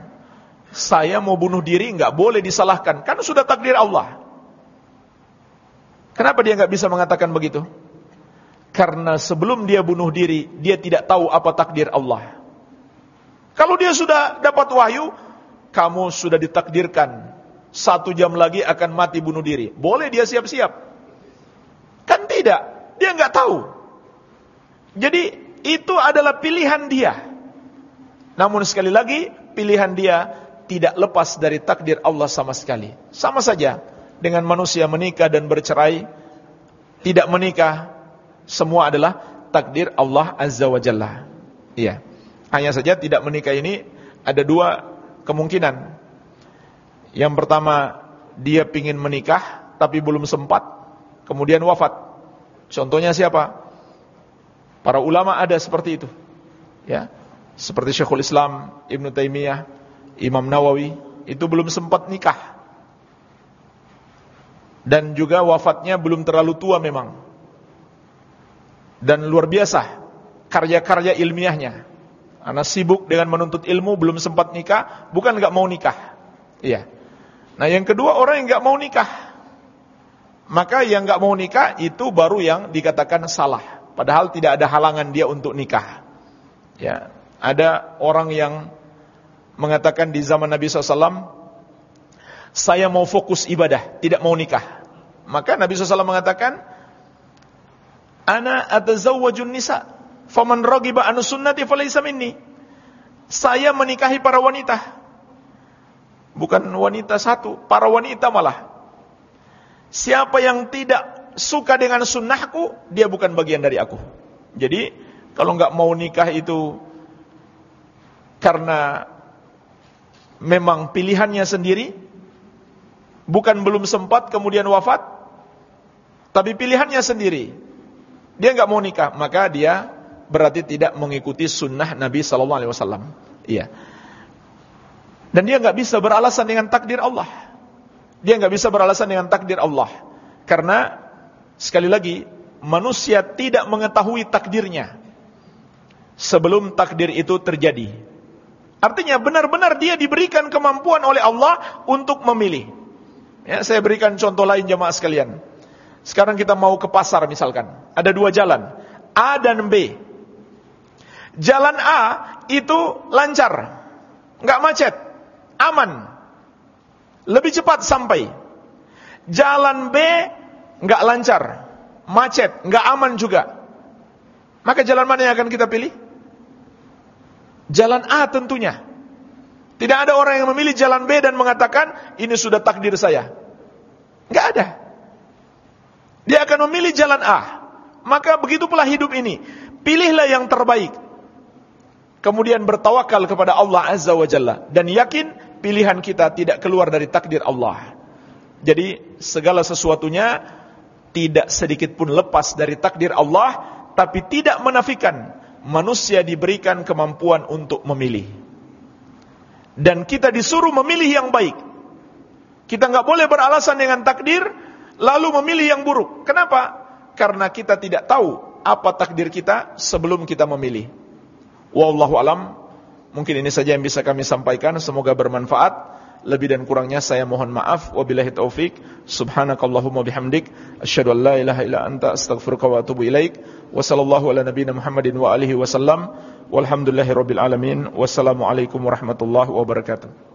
saya mau bunuh diri nggak boleh disalahkan, kan sudah takdir Allah. Kenapa dia nggak bisa mengatakan begitu? Karena sebelum dia bunuh diri, dia tidak tahu apa takdir Allah. Kalau dia sudah dapat wahyu, kamu sudah ditakdirkan satu jam lagi akan mati bunuh diri. Boleh dia siap-siap? Kan tidak, dia nggak tahu. Jadi itu adalah pilihan dia. Namun sekali lagi, pilihan dia tidak lepas dari takdir Allah sama sekali. Sama saja dengan manusia menikah dan bercerai, tidak menikah, semua adalah takdir Allah Azza wa Jalla. Iya. Hanya saja tidak menikah ini ada dua kemungkinan. Yang pertama, dia pingin menikah tapi belum sempat, kemudian wafat. Contohnya siapa? Para ulama ada seperti itu. Ya. Seperti Syekhul Islam Ibn Taimiyah, Imam Nawawi, itu belum sempat nikah. Dan juga wafatnya belum terlalu tua memang dan luar biasa karya-karya ilmiahnya. Anak sibuk dengan menuntut ilmu, belum sempat nikah, bukan nggak mau nikah. Iya. Nah yang kedua orang yang nggak mau nikah, maka yang nggak mau nikah itu baru yang dikatakan salah. Padahal tidak ada halangan dia untuk nikah. Ya, ada orang yang mengatakan di zaman Nabi SAW, saya mau fokus ibadah, tidak mau nikah. Maka Nabi SAW mengatakan, Ana atazawwajun nisa. Faman ragiba anu sunnati falaysa minni. Saya menikahi para wanita. Bukan wanita satu, para wanita malah. Siapa yang tidak suka dengan sunnahku, dia bukan bagian dari aku. Jadi, kalau nggak mau nikah itu karena memang pilihannya sendiri, bukan belum sempat kemudian wafat, tapi pilihannya sendiri dia nggak mau nikah, maka dia berarti tidak mengikuti sunnah Nabi Sallallahu Alaihi Wasallam. Iya. Dan dia nggak bisa beralasan dengan takdir Allah. Dia nggak bisa beralasan dengan takdir Allah, karena sekali lagi manusia tidak mengetahui takdirnya sebelum takdir itu terjadi. Artinya benar-benar dia diberikan kemampuan oleh Allah untuk memilih. Ya, saya berikan contoh lain jemaah sekalian. Sekarang kita mau ke pasar misalkan. Ada dua jalan. A dan B. Jalan A itu lancar. Nggak macet. Aman. Lebih cepat sampai. Jalan B nggak lancar. Macet. Nggak aman juga. Maka jalan mana yang akan kita pilih? Jalan A tentunya. Tidak ada orang yang memilih jalan B dan mengatakan, ini sudah takdir saya. Nggak ada. Dia akan memilih jalan A. Maka begitu pula hidup ini. Pilihlah yang terbaik. Kemudian bertawakal kepada Allah Azza wa Jalla. Dan yakin pilihan kita tidak keluar dari takdir Allah. Jadi segala sesuatunya tidak sedikit pun lepas dari takdir Allah. Tapi tidak menafikan manusia diberikan kemampuan untuk memilih. Dan kita disuruh memilih yang baik. Kita nggak boleh beralasan dengan takdir lalu memilih yang buruk. Kenapa? Karena kita tidak tahu apa takdir kita sebelum kita memilih. Wallahu alam. Mungkin ini saja yang bisa kami sampaikan. Semoga bermanfaat. Lebih dan kurangnya saya mohon maaf. Wabillahi taufik. Subhanakallahumma bihamdik. Asyhadu an la ilaha illa anta astaghfiruka wa atubu ilaik. Wa sallallahu ala nabiyyina Muhammadin wa alihi wasallam. Walhamdulillahi rabbil alamin. Wassalamualaikum warahmatullahi wabarakatuh.